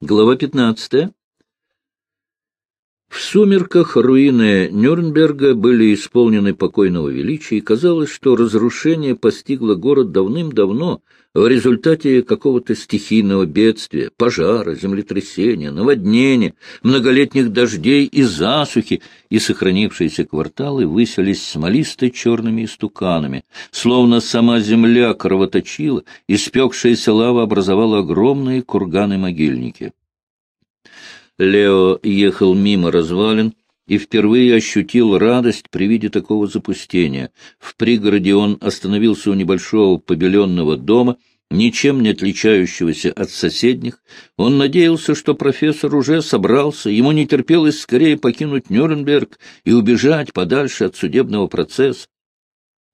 Глава 15. В сумерках руины Нюрнберга были исполнены покойного величия, и казалось, что разрушение постигло город давным-давно в результате какого-то стихийного бедствия, пожара, землетрясения, наводнения, многолетних дождей и засухи, и сохранившиеся кварталы выселись смолисто черными истуканами, словно сама земля кровоточила, испекшаяся лава образовала огромные курганы-могильники. Лео ехал мимо развалин и впервые ощутил радость при виде такого запустения. В пригороде он остановился у небольшого побеленного дома, ничем не отличающегося от соседних. Он надеялся, что профессор уже собрался, ему не терпелось скорее покинуть Нюрнберг и убежать подальше от судебного процесса.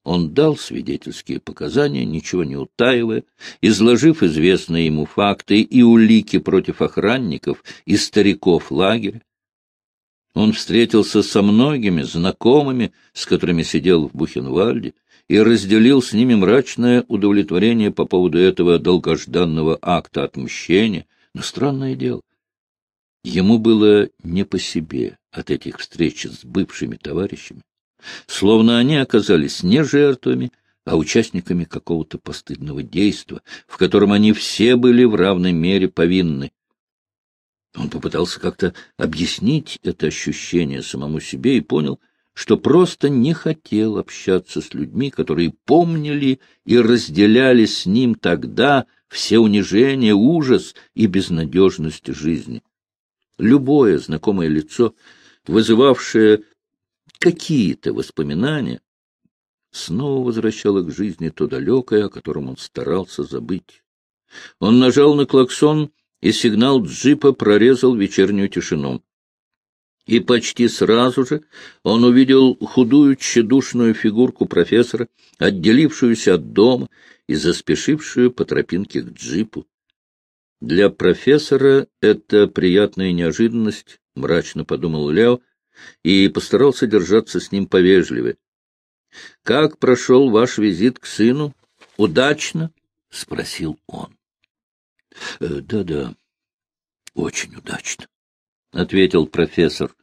Он дал свидетельские показания, ничего не утаивая, изложив известные ему факты и улики против охранников и стариков лагеря. Он встретился со многими знакомыми, с которыми сидел в Бухенвальде, и разделил с ними мрачное удовлетворение по поводу этого долгожданного акта отмщения. Но странное дело, ему было не по себе от этих встреч с бывшими товарищами словно они оказались не жертвами, а участниками какого-то постыдного действа, в котором они все были в равной мере повинны. Он попытался как-то объяснить это ощущение самому себе и понял, что просто не хотел общаться с людьми, которые помнили и разделяли с ним тогда все унижения, ужас и безнадежность жизни. Любое знакомое лицо, вызывавшее какие-то воспоминания, снова возвращало к жизни то далекое, о котором он старался забыть. Он нажал на клаксон, и сигнал джипа прорезал вечернюю тишину. И почти сразу же он увидел худую тщедушную фигурку профессора, отделившуюся от дома и заспешившую по тропинке к джипу. Для профессора это приятная неожиданность, — мрачно подумал Лео, и постарался держаться с ним повежливее. — Как прошел ваш визит к сыну? Удачно? — спросил он. «Э, — Да-да, очень удачно, — ответил профессор.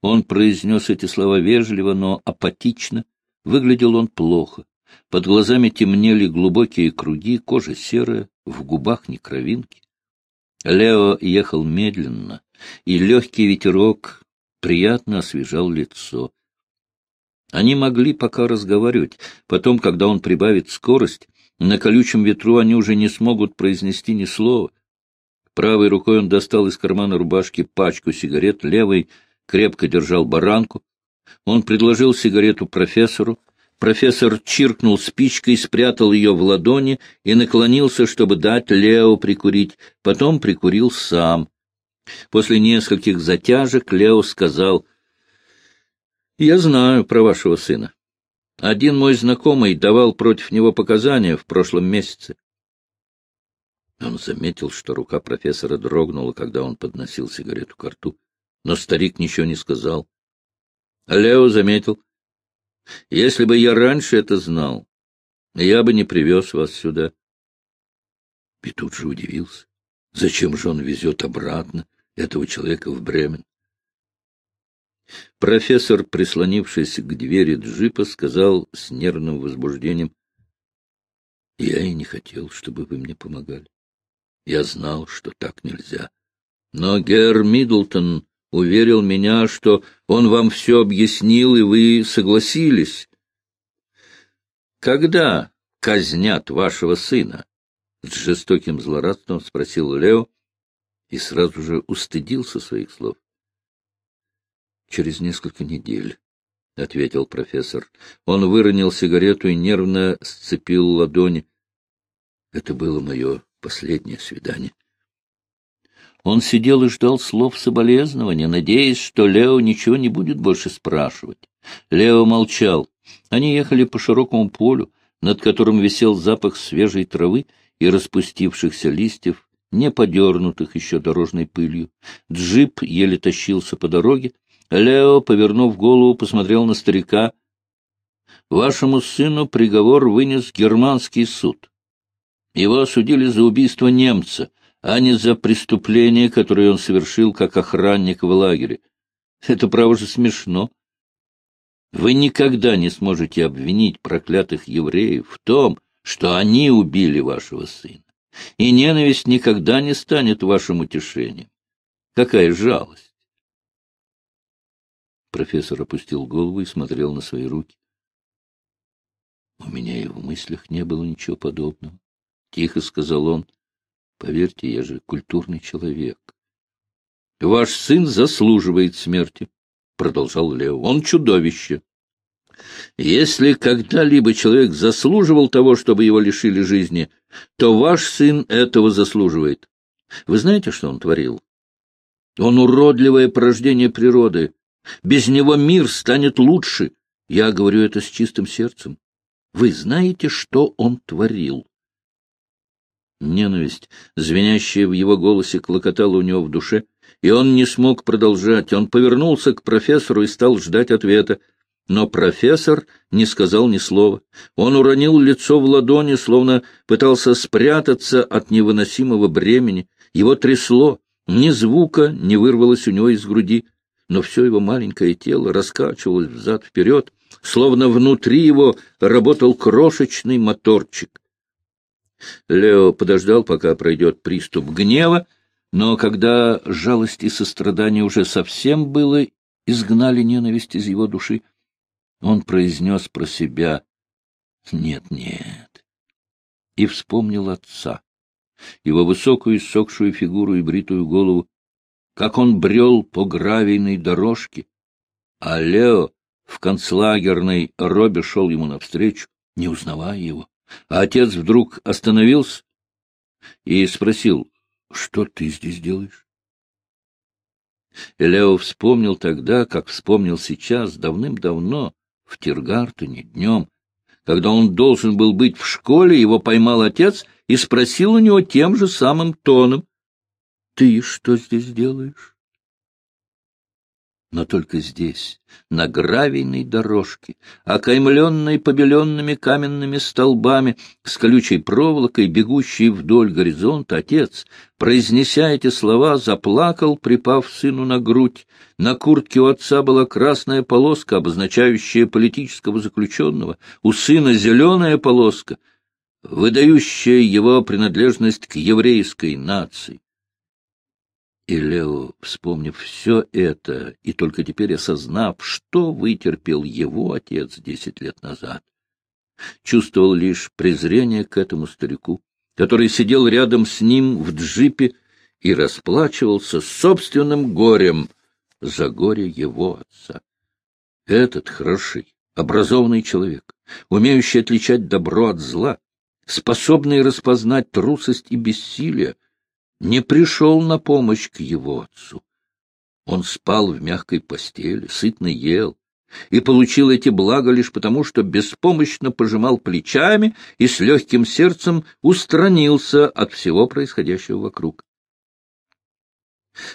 Он произнес эти слова вежливо, но апатично. Выглядел он плохо. Под глазами темнели глубокие круги, кожа серая, в губах не кровинки. Лео ехал медленно, и легкий ветерок приятно освежал лицо. Они могли пока разговаривать, потом, когда он прибавит скорость, на колючем ветру они уже не смогут произнести ни слова. Правой рукой он достал из кармана рубашки пачку сигарет, левой крепко держал баранку. Он предложил сигарету профессору. Профессор чиркнул спичкой, спрятал ее в ладони и наклонился, чтобы дать Лео прикурить. Потом прикурил сам. После нескольких затяжек Лео сказал, «Я знаю про вашего сына. Один мой знакомый давал против него показания в прошлом месяце». Он заметил, что рука профессора дрогнула, когда он подносил сигарету к рту, но старик ничего не сказал. Лео заметил, «Если бы я раньше это знал, я бы не привез вас сюда». И тут же удивился. Зачем же он везет обратно этого человека в Бремен. Профессор, прислонившись к двери джипа, сказал с нервным возбуждением, — Я и не хотел, чтобы вы мне помогали. Я знал, что так нельзя. Но Гер Миддлтон уверил меня, что он вам все объяснил, и вы согласились. — Когда казнят вашего сына? — с жестоким злорадством спросил Лео, и сразу же устыдился своих слов. — Через несколько недель, — ответил профессор. Он выронил сигарету и нервно сцепил ладони. Это было мое последнее свидание. Он сидел и ждал слов соболезнования, надеясь, что Лео ничего не будет больше спрашивать. Лео молчал. Они ехали по широкому полю, над которым висел запах свежей травы и распустившихся листьев, не подернутых еще дорожной пылью. Джип еле тащился по дороге. Лео, повернув голову, посмотрел на старика. — Вашему сыну приговор вынес германский суд. Его осудили за убийство немца, а не за преступление, которое он совершил как охранник в лагере. Это, право же, смешно. Вы никогда не сможете обвинить проклятых евреев в том, что они убили вашего сына. И ненависть никогда не станет вашим утешением. Какая жалость! Профессор опустил голову и смотрел на свои руки. У меня и в мыслях не было ничего подобного. Тихо сказал он. Поверьте, я же культурный человек. Ваш сын заслуживает смерти, продолжал Лео. Он чудовище. Если когда-либо человек заслуживал того, чтобы его лишили жизни, то ваш сын этого заслуживает. Вы знаете, что он творил? Он уродливое порождение природы. Без него мир станет лучше. Я говорю это с чистым сердцем. Вы знаете, что он творил? Ненависть, звенящая в его голосе, клокотала у него в душе, и он не смог продолжать. Он повернулся к профессору и стал ждать ответа. Но профессор не сказал ни слова. Он уронил лицо в ладони, словно пытался спрятаться от невыносимого бремени. Его трясло, ни звука не вырвалось у него из груди, но все его маленькое тело раскачивалось взад-вперед, словно внутри его работал крошечный моторчик. Лео подождал, пока пройдет приступ гнева, но когда жалость и сострадание уже совсем было изгнали ненависть из его души, он произнес про себя «Нет, нет» и вспомнил отца, его высокую иссохшую фигуру и бритую голову, как он брел по гравийной дорожке, а Лео в концлагерной робе шел ему навстречу, не узнавая его. А отец вдруг остановился и спросил, что ты здесь делаешь? Лео вспомнил тогда, как вспомнил сейчас, давным-давно, в Тиргартене, днем, когда он должен был быть в школе, его поймал отец и спросил у него тем же самым тоном. — Ты что здесь делаешь? Но только здесь, на гравийной дорожке, окаймленной побеленными каменными столбами, с колючей проволокой, бегущей вдоль горизонта, отец, произнеся эти слова, заплакал, припав сыну на грудь. На куртке у отца была красная полоска, обозначающая политического заключенного, у сына зеленая полоска, выдающая его принадлежность к еврейской нации. И Лео, вспомнив все это и только теперь осознав, что вытерпел его отец десять лет назад, чувствовал лишь презрение к этому старику, который сидел рядом с ним в джипе и расплачивался собственным горем за горе его отца. Этот хороший, образованный человек, умеющий отличать добро от зла, способный распознать трусость и бессилие, не пришел на помощь к его отцу. Он спал в мягкой постели, сытно ел, и получил эти блага лишь потому, что беспомощно пожимал плечами и с легким сердцем устранился от всего происходящего вокруг.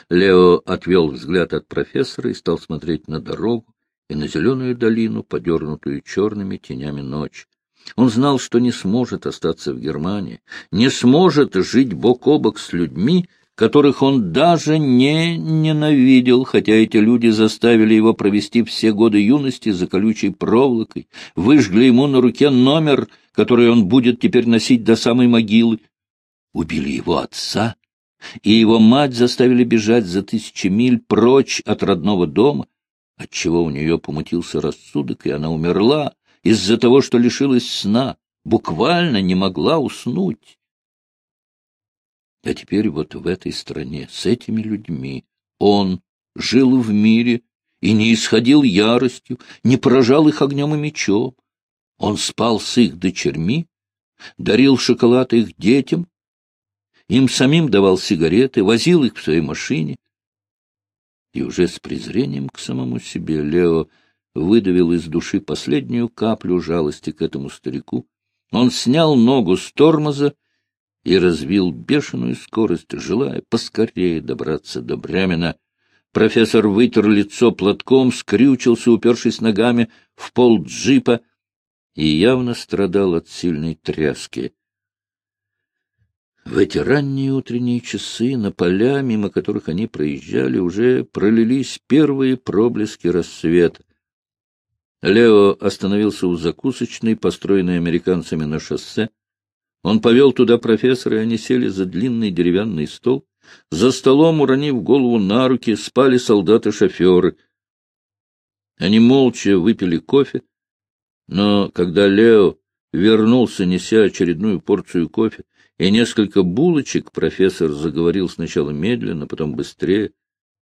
Лео отвел взгляд от профессора и стал смотреть на дорогу и на зеленую долину, подернутую черными тенями ночи. Он знал, что не сможет остаться в Германии, не сможет жить бок о бок с людьми, которых он даже не ненавидел, хотя эти люди заставили его провести все годы юности за колючей проволокой, выжгли ему на руке номер, который он будет теперь носить до самой могилы. Убили его отца, и его мать заставили бежать за тысячи миль прочь от родного дома, отчего у нее помутился рассудок, и она умерла, из-за того, что лишилась сна, буквально не могла уснуть. А теперь вот в этой стране, с этими людьми, он жил в мире и не исходил яростью, не поражал их огнем и мечом. Он спал с их дочерьми, дарил шоколад их детям, им самим давал сигареты, возил их в своей машине. И уже с презрением к самому себе Лео выдавил из души последнюю каплю жалости к этому старику. Он снял ногу с тормоза и развил бешеную скорость, желая поскорее добраться до Брямина. Профессор вытер лицо платком, скрючился, упершись ногами в пол джипа, и явно страдал от сильной тряски. В эти ранние утренние часы на поля, мимо которых они проезжали, уже пролились первые проблески рассвета. Лео остановился у закусочной, построенной американцами на шоссе. Он повел туда профессора, и они сели за длинный деревянный стол. За столом, уронив голову на руки, спали солдаты-шоферы. Они молча выпили кофе, но когда Лео вернулся, неся очередную порцию кофе, и несколько булочек профессор заговорил сначала медленно, потом быстрее,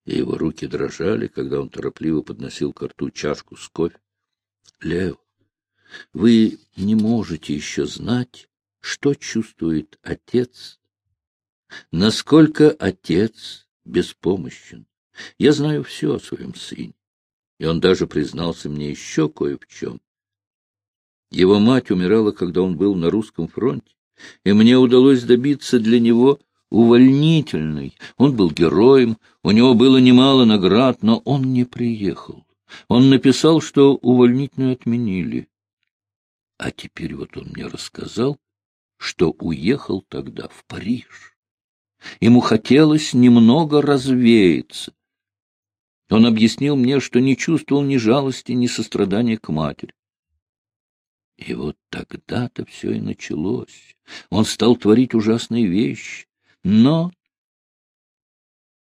и его руки дрожали, когда он торопливо подносил к рту чашку с кофе. — Лео, вы не можете еще знать, что чувствует отец, насколько отец беспомощен. Я знаю все о своем сыне, и он даже признался мне еще кое в чем. Его мать умирала, когда он был на русском фронте и мне удалось добиться для него увольнительной. Он был героем, у него было немало наград, но он не приехал. Он написал, что увольнительную отменили. А теперь вот он мне рассказал, что уехал тогда в Париж. Ему хотелось немного развеяться. Он объяснил мне, что не чувствовал ни жалости, ни сострадания к матери. И вот тогда-то все и началось. Он стал творить ужасные вещи. Но...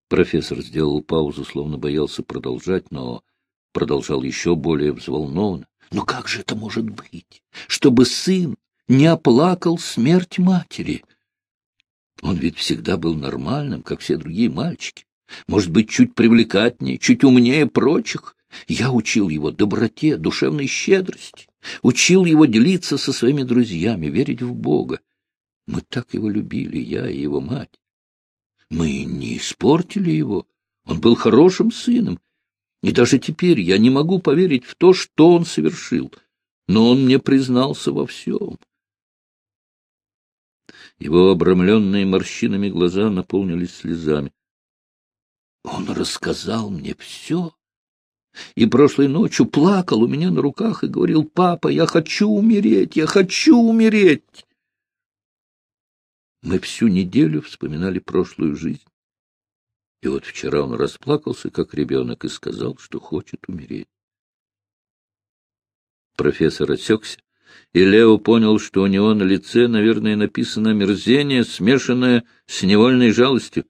Профессор сделал паузу, словно боялся продолжать, но продолжал еще более взволнованно. Но как же это может быть, чтобы сын не оплакал смерть матери? Он ведь всегда был нормальным, как все другие мальчики. Может быть, чуть привлекательнее, чуть умнее прочих. Я учил его доброте, душевной щедрости, учил его делиться со своими друзьями, верить в Бога. Мы так его любили, я и его мать. Мы не испортили его. Он был хорошим сыном. И даже теперь я не могу поверить в то, что он совершил. Но он мне признался во всем. Его обрамленные морщинами глаза наполнились слезами. Он рассказал мне все. И прошлой ночью плакал у меня на руках и говорил, «Папа, я хочу умереть, я хочу умереть!» Мы всю неделю вспоминали прошлую жизнь. И вот вчера он расплакался, как ребенок, и сказал, что хочет умереть. Профессор отсекся, и Лео понял, что у него на лице, наверное, написано мерзение, смешанное с невольной жалостью.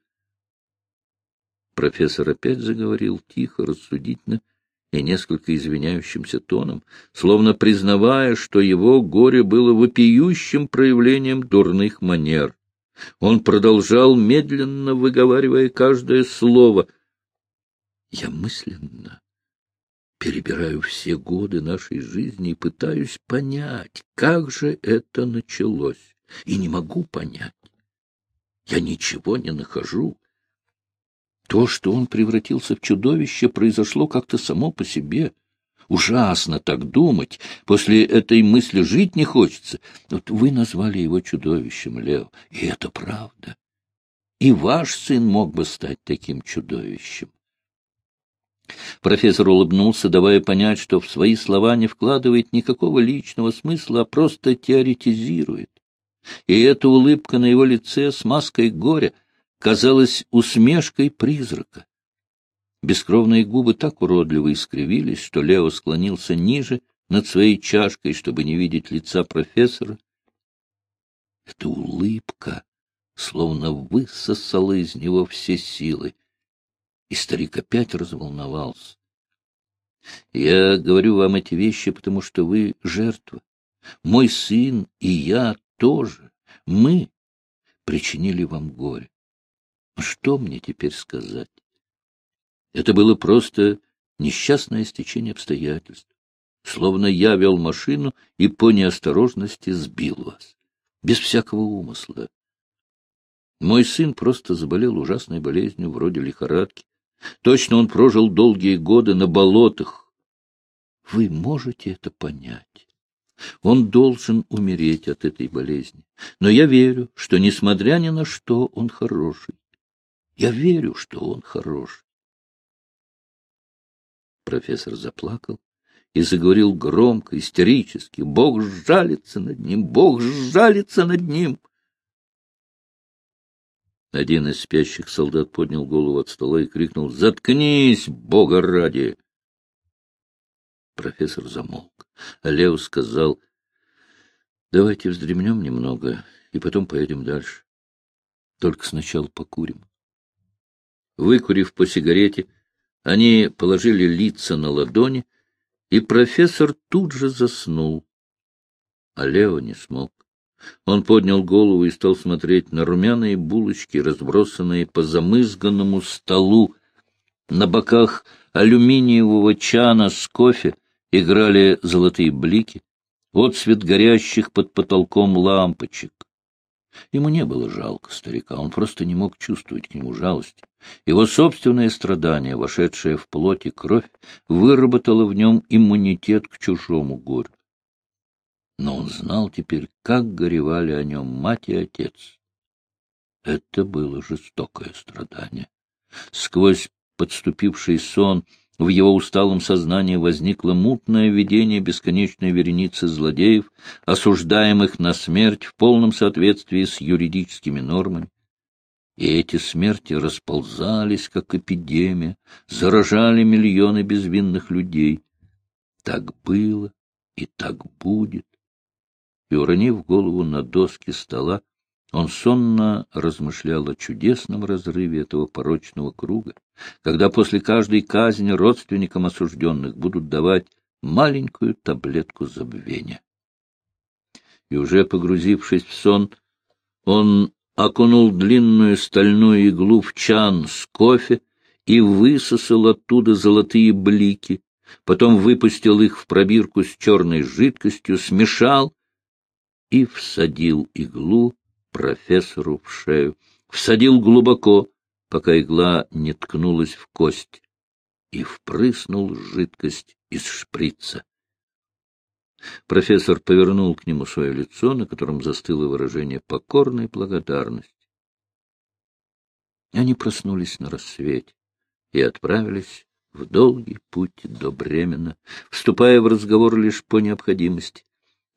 Профессор опять заговорил тихо, рассудительно и несколько извиняющимся тоном, словно признавая, что его горе было вопиющим проявлением дурных манер. Он продолжал, медленно выговаривая каждое слово. «Я мысленно перебираю все годы нашей жизни и пытаюсь понять, как же это началось, и не могу понять. Я ничего не нахожу, то, что он превратился в чудовище, произошло как-то само по себе. Ужасно так думать. После этой мысли жить не хочется. Вот вы назвали его чудовищем, Лео, и это правда. И ваш сын мог бы стать таким чудовищем. Профессор улыбнулся, давая понять, что в свои слова не вкладывает никакого личного смысла, а просто теоретизирует. И эта улыбка на его лице с маской горя — казалась усмешкой призрака. Бескровные губы так уродливо искривились, что Лео склонился ниже над своей чашкой, чтобы не видеть лица профессора. Эта улыбка словно высосала из него все силы, и старик опять разволновался. Я говорю вам эти вещи, потому что вы жертва. Мой сын и я тоже. Мы причинили вам горе. Что мне теперь сказать? Это было просто несчастное стечение обстоятельств. Словно я вел машину и по неосторожности сбил вас. Без всякого умысла. Мой сын просто заболел ужасной болезнью, вроде лихорадки. Точно он прожил долгие годы на болотах. Вы можете это понять. Он должен умереть от этой болезни. Но я верю, что, несмотря ни на что, он хороший. Я верю, что он хорош. Профессор заплакал и заговорил громко, истерически. Бог жалится над ним, Бог жалится над ним. Один из спящих солдат поднял голову от стола и крикнул «Заткнись, Бога ради!» Профессор замолк, а Лео сказал «Давайте вздремнем немного и потом поедем дальше. Только сначала покурим». Выкурив по сигарете, они положили лица на ладони, и профессор тут же заснул. А Лео не смог. Он поднял голову и стал смотреть на румяные булочки, разбросанные по замызганному столу. На боках алюминиевого чана с кофе играли золотые блики, отцвет горящих под потолком лампочек. Ему не было жалко старика, он просто не мог чувствовать к нему жалости. Его собственное страдание, вошедшее в плоть и кровь, выработало в нем иммунитет к чужому горю. Но он знал теперь, как горевали о нем мать и отец. Это было жестокое страдание. Сквозь подступивший сон в его усталом сознании возникло мутное видение бесконечной вереницы злодеев, осуждаемых на смерть в полном соответствии с юридическими нормами. И эти смерти расползались, как эпидемия, заражали миллионы безвинных людей. Так было и так будет. И, уронив голову на доски стола, он сонно размышлял о чудесном разрыве этого порочного круга, когда после каждой казни родственникам осужденных будут давать маленькую таблетку забвения. И уже погрузившись в сон, он окунул длинную стальную иглу в чан с кофе и высосал оттуда золотые блики, потом выпустил их в пробирку с черной жидкостью, смешал и всадил иглу профессору в шею. Всадил глубоко, пока игла не ткнулась в кость, и впрыснул жидкость из шприца. Профессор повернул к нему свое лицо, на котором застыло выражение покорной благодарности. Они проснулись на рассвете и отправились в долгий путь до Бремена, вступая в разговор лишь по необходимости.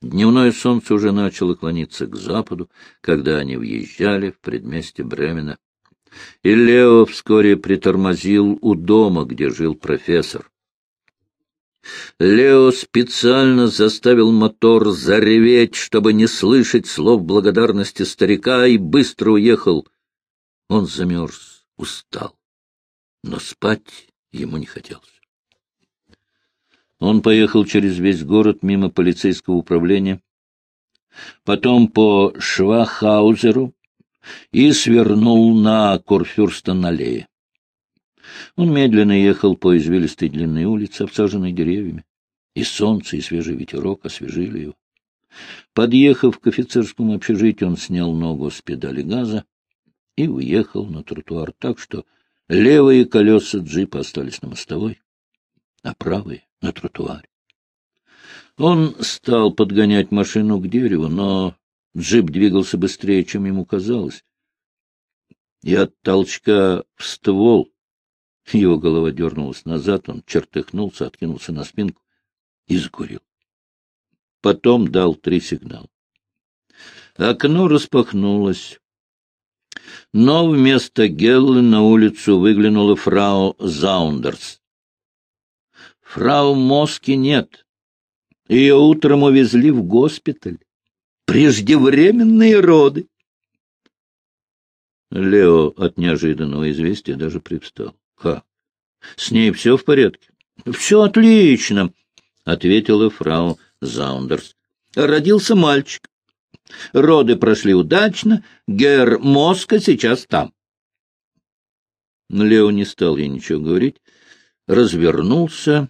Дневное солнце уже начало клониться к западу, когда они въезжали в предместье Бремена. И Лео вскоре притормозил у дома, где жил профессор. Лео специально заставил мотор зареветь, чтобы не слышать слов благодарности старика, и быстро уехал. Он замерз, устал, но спать ему не хотелось. Он поехал через весь город мимо полицейского управления, потом по Швахаузеру и свернул на Курфюрстен-аллее. Он медленно ехал по извилистой длинной улице, обсаженной деревьями. И солнце, и свежий ветерок освежили его. Подъехав к офицерскому общежитию, он снял ногу с педали газа и уехал на тротуар так, что левые колеса джипа остались на мостовой, а правые на тротуаре. Он стал подгонять машину к дереву, но джип двигался быстрее, чем ему казалось. И от толчка в ствол его голова дернулась назад, он чертыхнулся, откинулся на спинку и закурил. Потом дал три сигнала. Окно распахнулось, но вместо Геллы на улицу выглянула фрау Заундерс. Фрау Моски нет. Ее утром увезли в госпиталь. Преждевременные роды. Лео от неожиданного известия даже привстал. — Как? С ней все в порядке? — Все отлично, — ответила фрау Заундерс. — Родился мальчик. Роды прошли удачно. Гер Моска сейчас там. Лео не стал ей ничего говорить, развернулся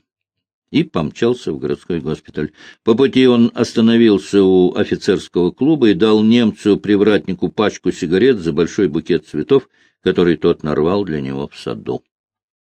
и помчался в городской госпиталь. По пути он остановился у офицерского клуба и дал немцу-привратнику пачку сигарет за большой букет цветов, который тот нарвал для него в саду.